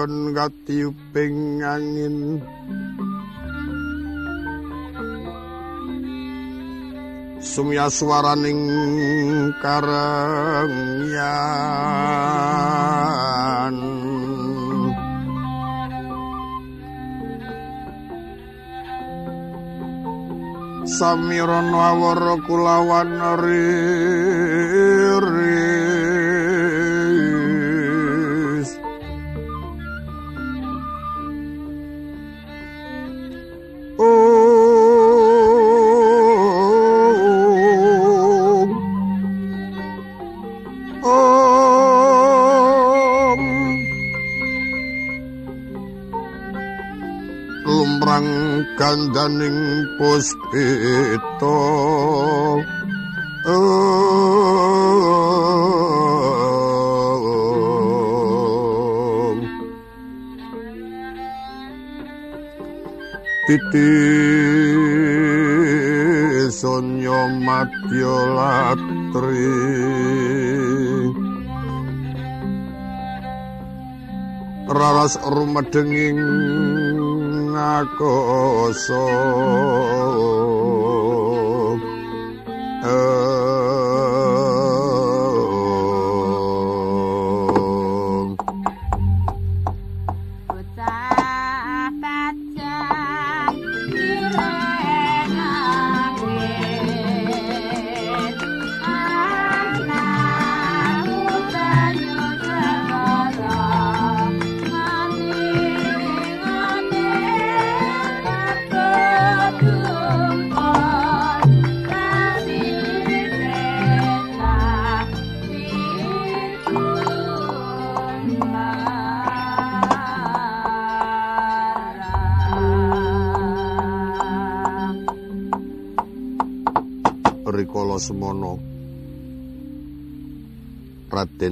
kayon katiuping angin. Sumya swaraning karengyan samiran wawara kulawan riris gandaning puspita Om Titi sonyo madya latri. Raras rumedenging ngakoso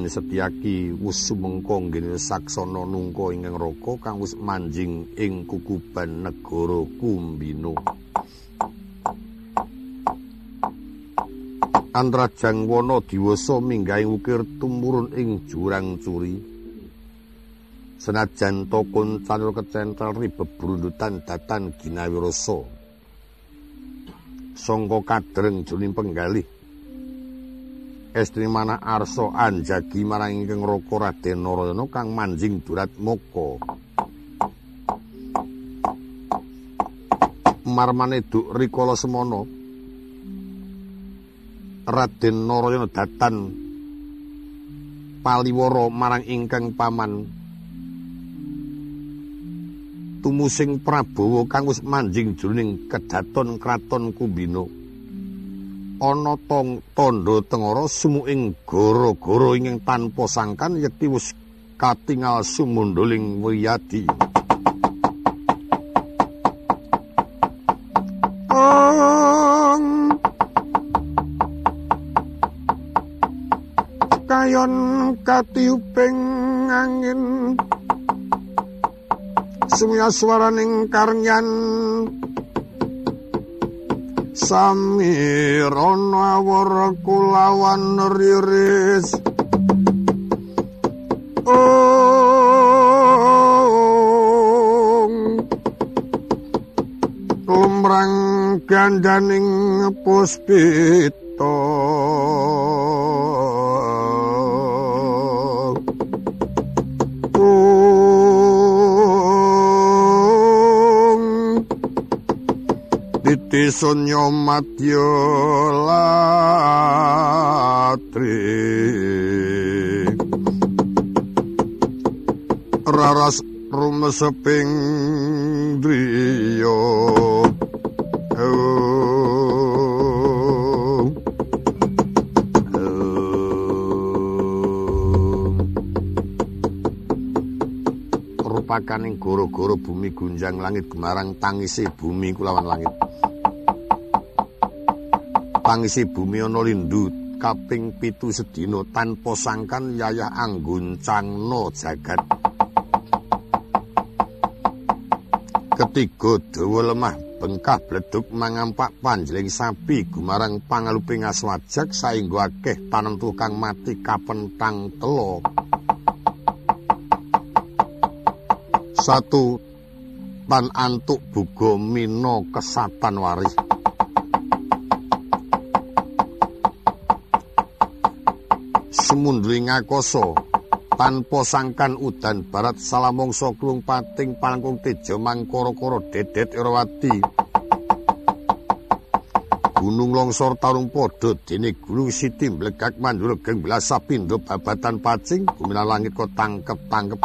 Setyaki wis sumengka nggene saksana nungka ingkang raka kang wis manjing ing kukuban negara Kumbina. Antrajang wana diwasa minggahing ukir tumurun ing jurang curi. Senajan tokon canur kecentel bebrundutan datan ginawi rasa. Sangka kadreng jroning penggalih Estri mana arsa anjagi marang ingkang raka Raden Narayana kang manjing durat moko. Marmane duk rikala semana Raden Narayana datan paliworo marang ingkang paman tumusing Prabowo kang wis manjing jroning kedaton kraton Kumbina. Ana tong tondo tengara sumuing gara-gara ingkang tanpa sangkan yekti wis katingal sumunduling wiyadi. Kayon katiuping angin sumya swaraning karnyan Samirana wara kulawan riris. Om Lumrang gandaning puspita Sunyo madya latri Raras rumeseping driya. Oh. rupakaning goro-goro bumi gunjang langit gemarang tangisi bumi kulawan langit. Tangisi bumi ana lindu kaping pitu sedina tanpa sangkan yayah angguncangna jagat. Ketiga dawa lemah bengkah bleduk mangampak panjeling sapi gumarang pangaluping aswajak saengga akeh tanentu kang mati kapentang telo. Satu tan antuk buga mina kesatan waris. Semundring ngakoso tanpa sangkan udan barat salamongso klung pating palangkung tejo mangkara-kara dedet erawati Gunung longsor tarung padha dene gunung siti mblegak mandura geng blasa pindho babatan pacing bumi langit kok tangkep-tangkep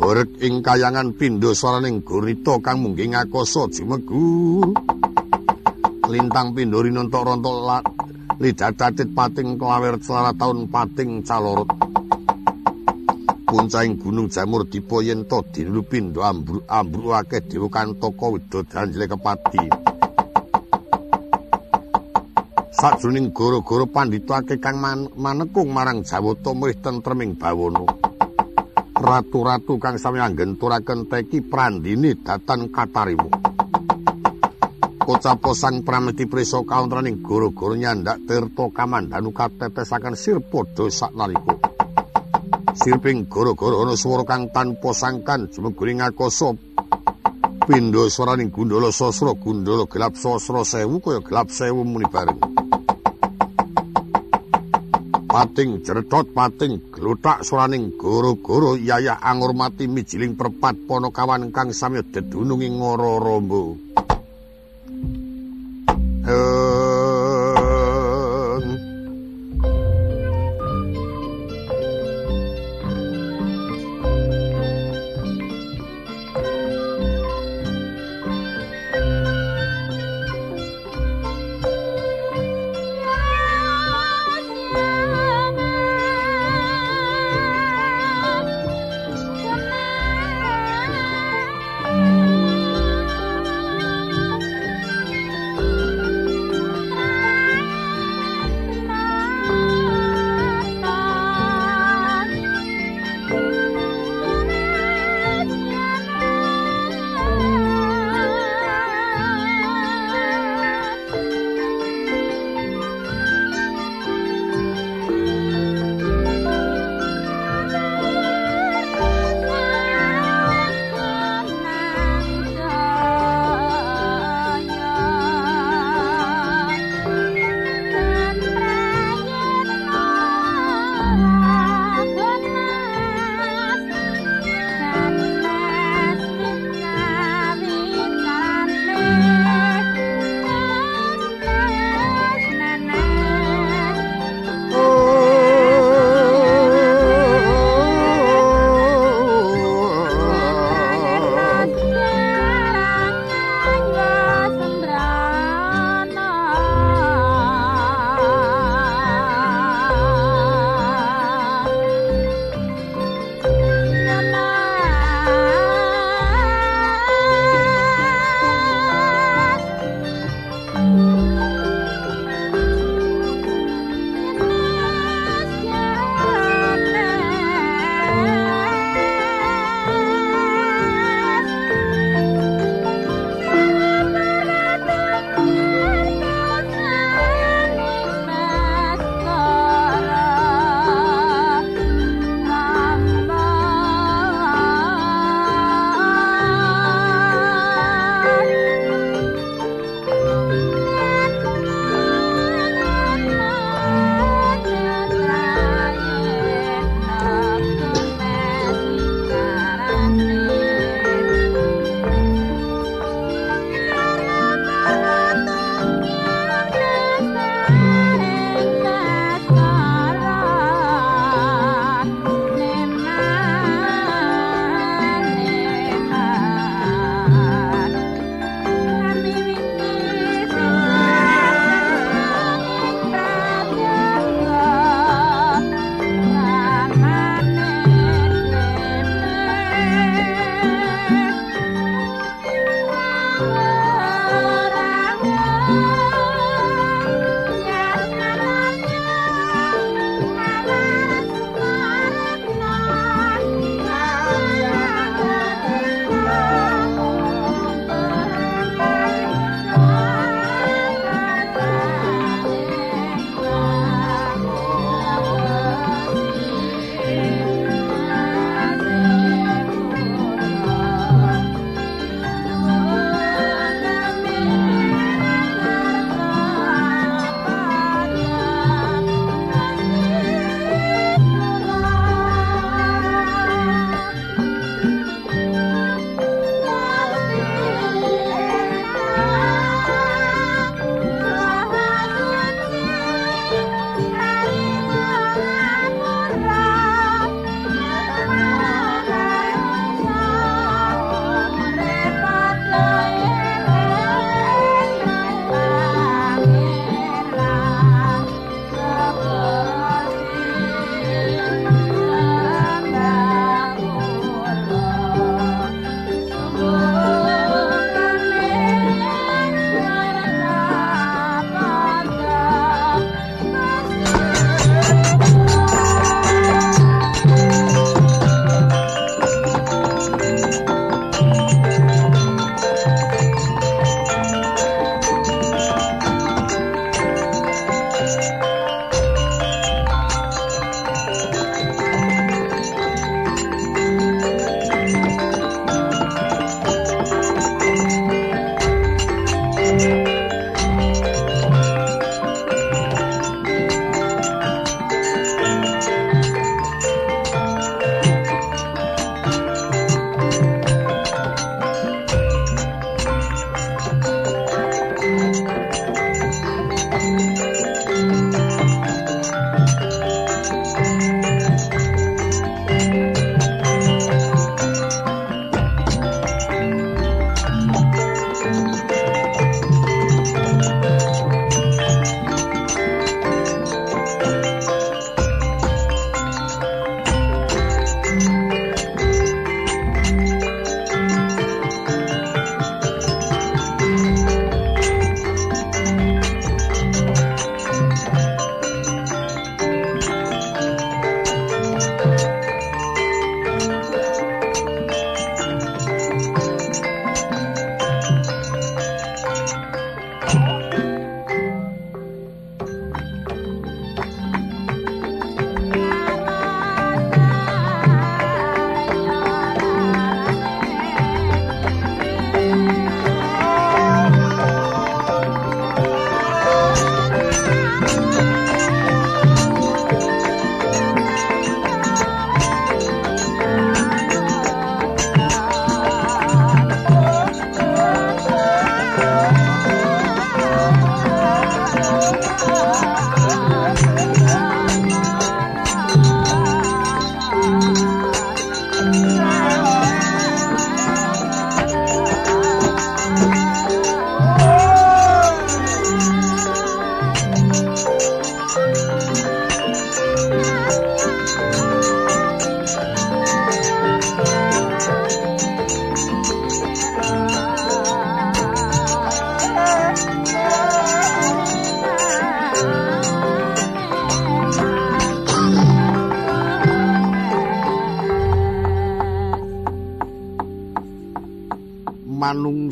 Horek ing kayangan pindho swaraning gurita kang munggih ngakoso jimegu. Lintang pindho rinontok-rontok lidah tatit pating kelawer celara taun pating calorot. Puncaing gunung jamur dipo yen to dinulupin do ambru ambru ake diwukan toko wido danjile kepati. Sajroning goro-goro pandito ake kang man manekung marang jawoto mrih tentreming bawono. Ratu-ratu kang sami anggenturaken teki prandini datan katarimu. Kocapo sang prameti preso kauntraning goro-goro nyandak tirto kamandanu katetesakan sirpodo sak naliko. Sirping goro-goro ono suara kang tanpa sangkan jumeguring akoso. Pindo suaraning gundolo sosro gundolo gelap sosro sewu kaya gelap sewu muni bareng. Pating jeredot pating glutak suaraning goro-goro yayah angurmati mijiling perpat ponokawan kang samyo dedunungi ngoro Oh.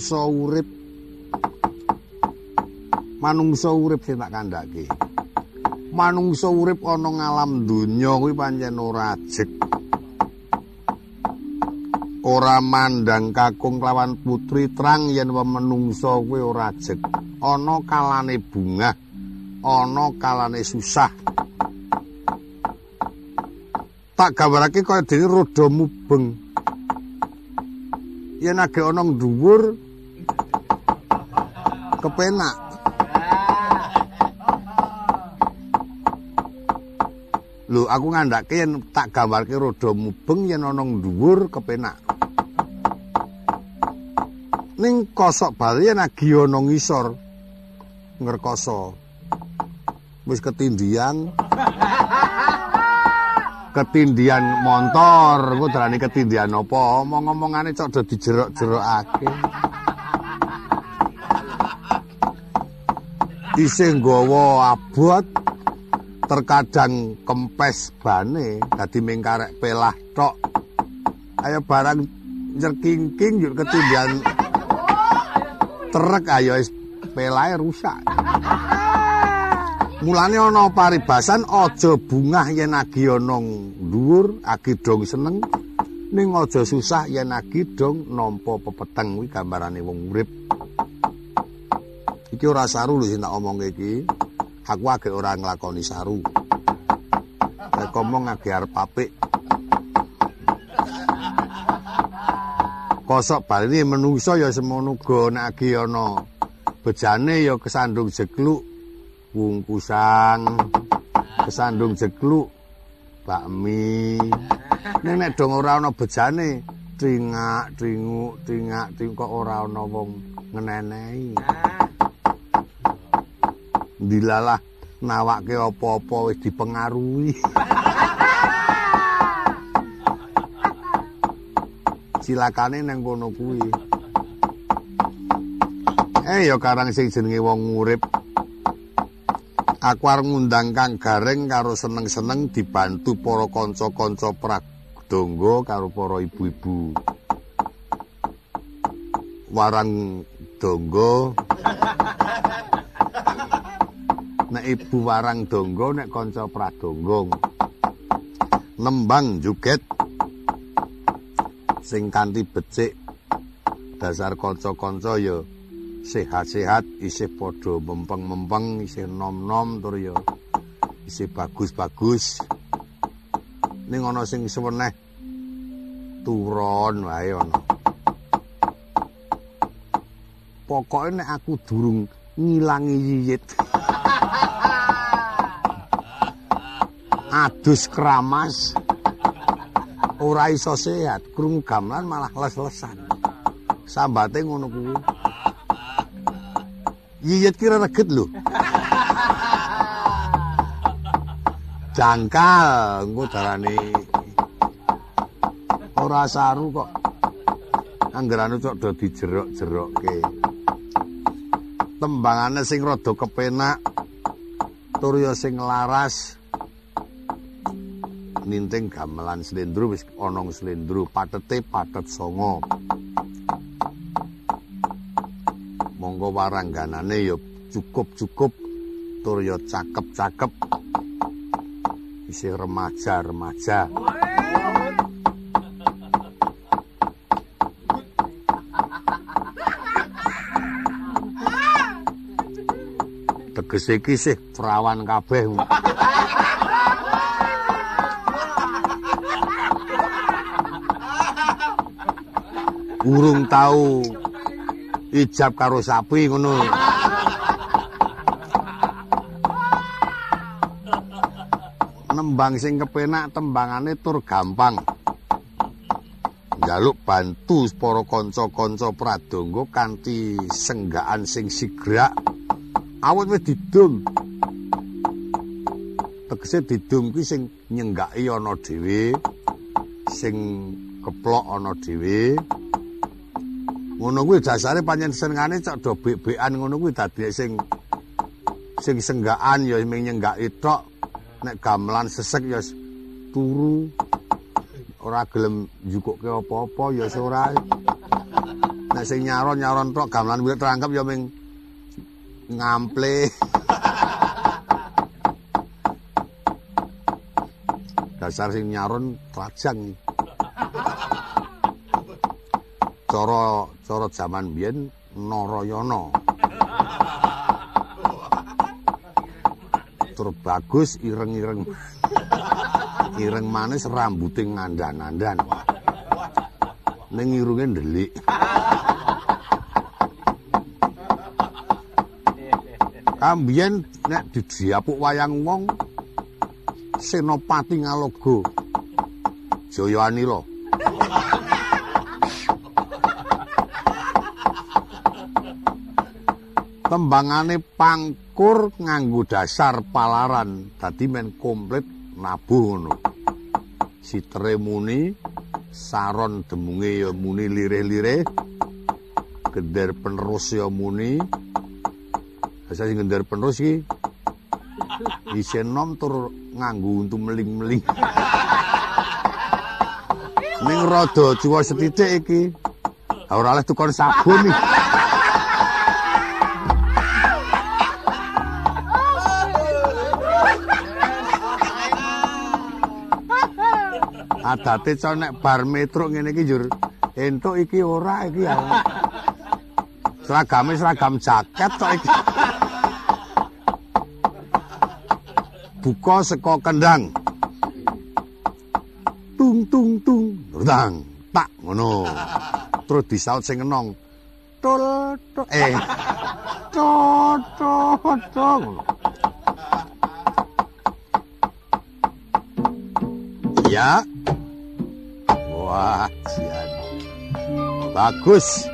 Manungsa urip. Manungsa urip sing tak kandhake. Manungsa urip ana ngalam donya kuwi pancen ora ajeg ora mandang kakung lawan putri terang yen menungsa kuwi ora ajeg ana kalane bungah ana kalane susah. Tak gambarake kaya dene roda mubeng. Yen age ana dhuwur kepenak Lho, aku ngandhake yen tak gambarke roda mubeng yen ana dhuwur kepenak. Ning kosok bali yen agi ana ngisor ngrekoso. Wis ketindian. ketindian montor, ku darani ketindian apa? Omong-omongane cok do dijerok-jerokake. Isih nggawa abot terkadang kempes bane dadi mengkarek pelah tok. Ayo barang nyerkingking yuk ketindian trek ayo pelahe rusak. Mulane ana paribasan aja bungah yen agi ana dhuwur agi dong seneng. Ning aja susah yen agi dong nampa pepeteng kuwi gambarane wong urip iki ora saru lho sing tak omongke iki aku agak ora nglakoni saru. Nek ngomong agak arep apik. Kosok bali menungso ya semono uga nek agi ana bejane ya kesandung jegluk wungkusan kesandung jegluk bakmi. Nek nek dong ora ana bejane tringak tringuk tringak ting kok ora ana wong ngenenehi. Dilalah nawake apa-apa wis dipengaruhi. Cilakane nang kono kuwi. Eh ya karang sing jenenge wong urip. Aku arep ngundang Kang Gareng karo seneng-seneng dibantu para kanca-kanca pradonga karo para ibu-ibu. Warang donggo ibu warang donggo nek kanca pradonga nembang juget. Sing kanthi becik. Dasar kanca-kanca ya sehat-sehat isih padha mempeng-mempeng isih nom-nom tur ya isih bagus-bagus. Ning ana sing seweneh turon wae ana. Pokoke nek aku durung ngilangi yiyit adus keramas ora iso sehat krungu gamelan malah les-lesan. Sambate ngono kuwi. Yiyit kira reget lho. Jangkal engko darane. Ora saru kok. Anggerane cok do dijerok-jerokke. Tembangane sing rada kepenak tur ya sing laras ninting gamelan slendro wis ana slendro patete patet songo monggo warangganane ya cukup-cukup tur ya cakep-cakep. Isih remaja-remaja. Tegese iki sih perawan kabeh. Urung tahu ijab karo sapi ngono. Nembang sing kepenak tembangane tur gampang. Jaluk bantu para kanca-kanca pradonga kanthi senggaan sing sigrak awet wis didum. Tegese didum kuwi sing nyenggaki ana dhewe, sing keplok ana dhewe. Ngono kuwi dasare pancen senengane cok do bek-bekan ngono kuwi dadi sing sing senggaan ya ming nyenggaki tok. Nek gamelan sesek ya turu ora gelem njukuke apa-apa ya ora. Nek sing nyaron-nyaron tok gamelan kuwi terangkep ya ming ngample. Dasar sing nyaron trajang. Cara cara jaman biyen Narayana. Tur bagus ireng-ireng. Ireng manis rambuté ngandan-andan. Ning irunge ndelik. Kambien nek didiapuk wayang wong Senopati Ngalogo. Jaya Tembangane pangkur nganggo dasar palaran dadi men komplit nabuh ngono. Sitere muni, saron demunge ya muni lirih-lirih. Gender penerus ya muni. Asa sing gender penerus iki isen nom tur nganggo untu meling-meling. Ning rada juwa setitik iki. Ora oleh tukon sabun iki. Adate ca nek bar metro ngene iki jur entuk iki ora iki ya. Seragame seragam jaket tok iki. Buka saka kendang. Tung tung tung, rudang, tak ngono. Terus disaut sing enong. Tul tul eh. Tul tul tul. Ya. Wah, sian. Bagus.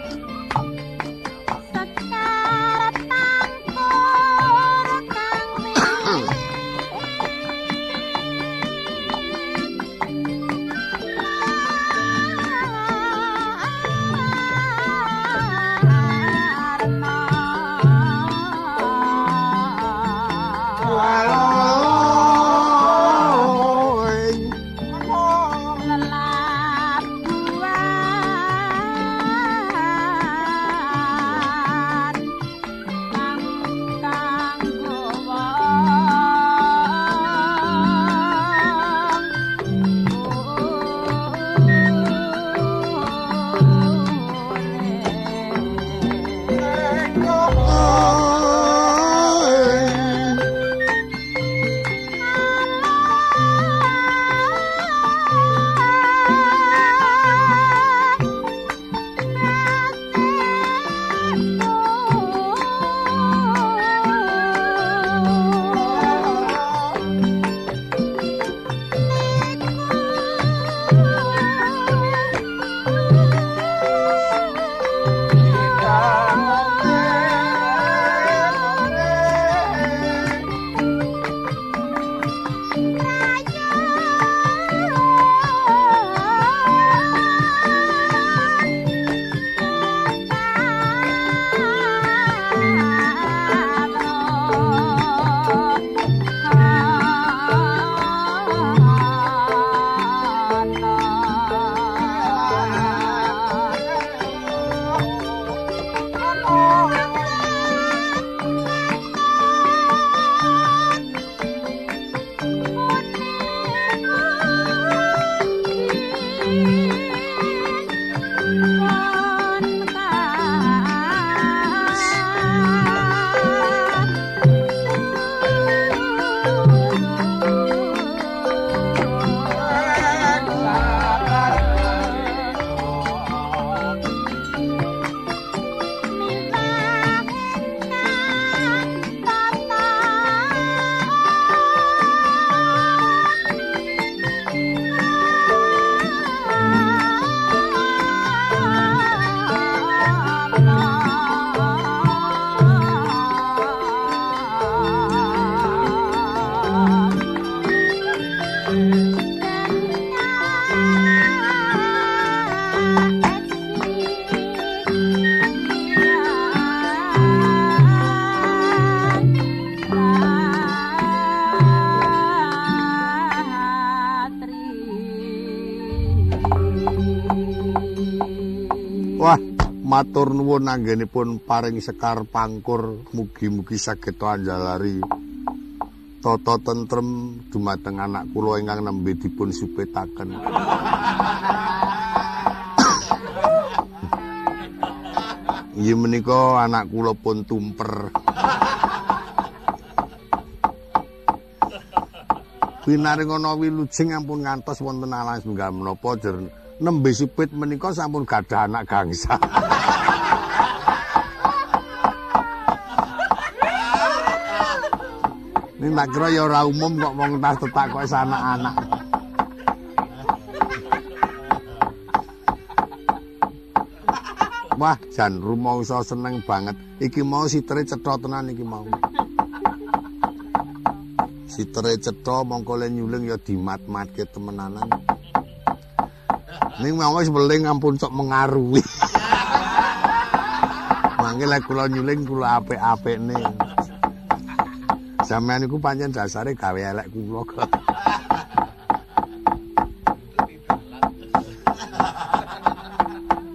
Matur nuwun anggenipun paring sekar pangkur mugi-mugi saged anjalari tata tentrem dumateng anak kula ingkang nembe dipun supetaken. Iya menika anak kula pun tumper. Binaring ana wilujeng ampun ngantos wonten alas menggah menapa jer nembe sipit menika sampun gadah anak gangsa. Tak kira ya ora umum kok wong tas tetak kok anak-anak. Wah, jan rumangsa seneng banget. Iki mau sitere cetha tenan iki mau. Sitere cetha mongko le nyuling ya dimat-matke temenanan. Ning mau wis weling ampun sok mengaruhi. Mangke lek kula nyuling kula apik-apikne. Sampeyan iku pancen dasare gawe elek kula.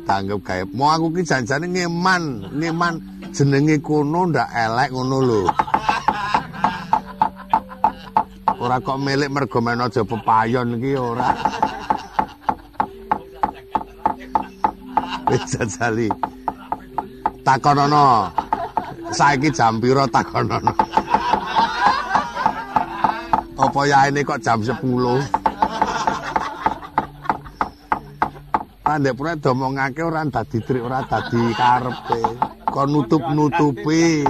Tanggep gawe. Mau aku ki janjane ngeman, ngeman jenenge kono ndak elek ngono lho. Ora kok milik mergo men aja pepayon iki ora. Wis. Takonono. Saiki jam pira takonono? Apa ya ini kok jam 10? Andek pura domongake ora dadi trik ora dadi karepe. Kok nutup-nutupi.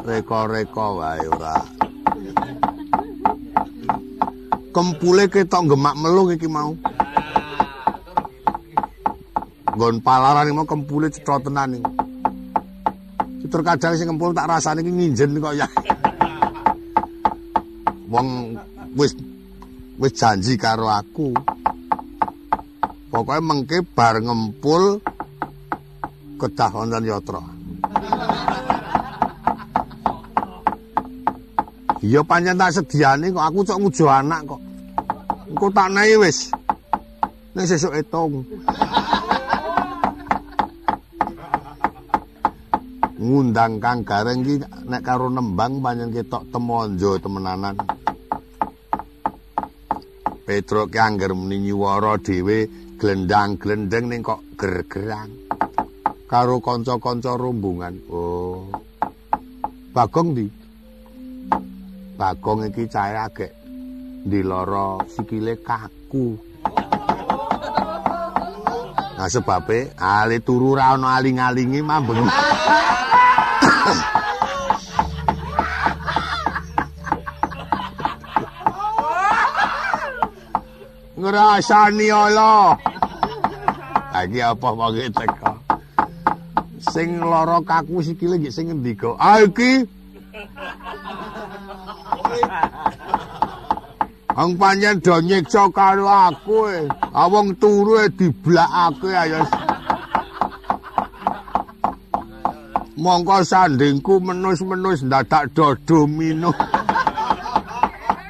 Reko-reko wae ora. Kempule ketok gemak melung iki mau. Nggon palaran iki mau kempule cetha tenan iki. Citur kadang sing kempul tak rasane iki nginjen kok ya. Wong wis wis janji karo aku. Pokoke mengke bar ngempul kedah wonten yatra. Iya pancen tak sediane kok aku cok ngujo anak kok. Engko tak nae wis. Nek sesuk etung. Ngundang Kang Gareng ki nek karo nembang pancen ketok temonjo temenanan. Petro ki angger muni nyuwara dhewe glendang-glendeng ning kok gergerang. Karo kanca-kanca rombongan. Oh. Bagong di. Bagong iki cahe agek ndiloro sikile kaku. Nah sebabe ali turu ra ana aling-alingi mambeng. Ngrasani Allah. Lagi apa mangke teko. Sing lara kaku sikile nggih sing endi kok? Ah iki Ang panjen do nyiksa karo aku e. Awong turu e diblakake ayo. Mongko sandingku menus-menus ndadak do domino.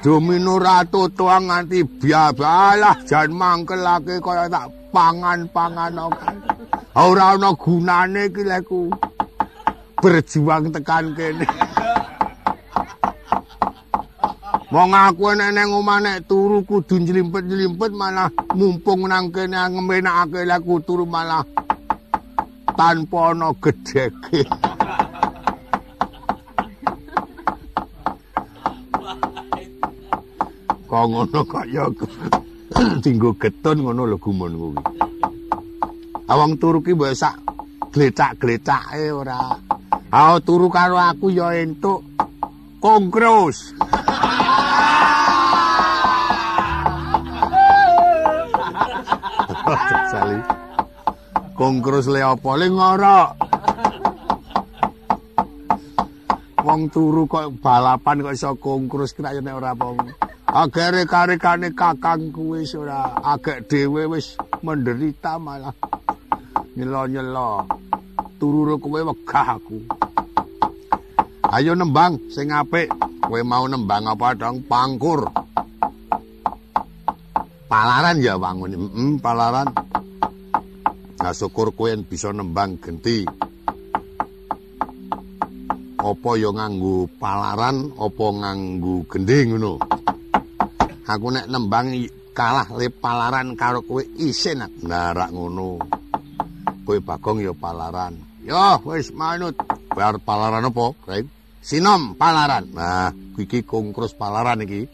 Domino ratu tuang nganti biabalah jan mangkelake kaya tak pangan-pangan. Ora ana gunane iki leku. Berjuang tekan kene. Wong aku nek nang omah nek turu kudu njlimpet-njlimpet malah mumpung nang kene ngemenake laku turu malah tanpa ana gedheke. Kok ngono kaya dinggo getun ngono lho gumun kuwi. Awang turu ki mbok sak glecak-glecake ora. Ah turu karo aku ya entuk kongkros. Sali. Kongkros le apa le ngorok. Wong turu kok balapan kok iso kongkros kira nek ora apa. Agere karikane kakang kuwi ora agek dhewe wis menderita malah nyelo-nyelo. Turu kowe wegah aku. Ayo nembang sing apik. Kowe mau nembang apa dong? Pangkur. Palaran ya bangun. Mm, palaran. syukur kowe bisa nembang genti. Apa ya nganggo palaran, apa nganggo gending ngono. Aku nek nembang kalah le palaran karo kowe isin. Nah, rak ngono. Kowe Bagong ya palaran. Yo, wis manut. Bar palaran apa, Rain? Sinom palaran. Nah, iki kongkrus palaran iki.